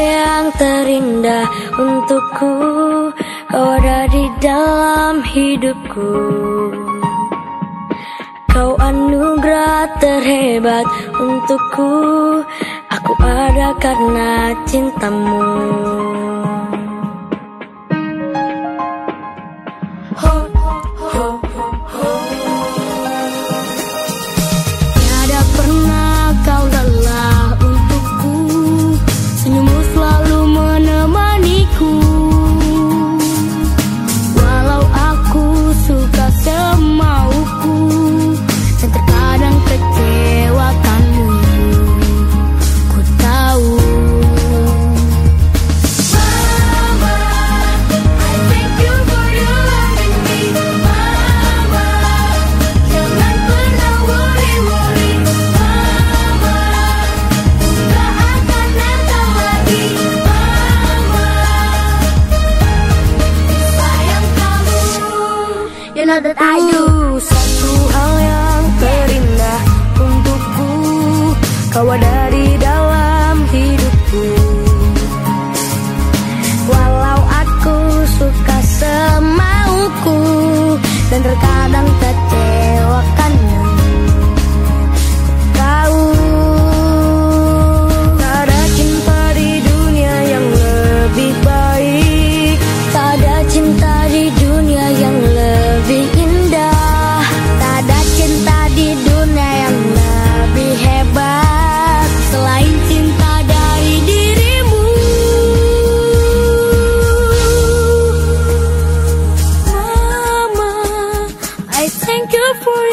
yang terindah untukku Kau ada di dalam hidupku. Kau anugerah terhebat untukku Aku ada karena cintamu you know that I do. Satu hal yang terindah untukku. Kau ada di dalam hidupku. Walau aku suka semauku Dan terkadang Thank you for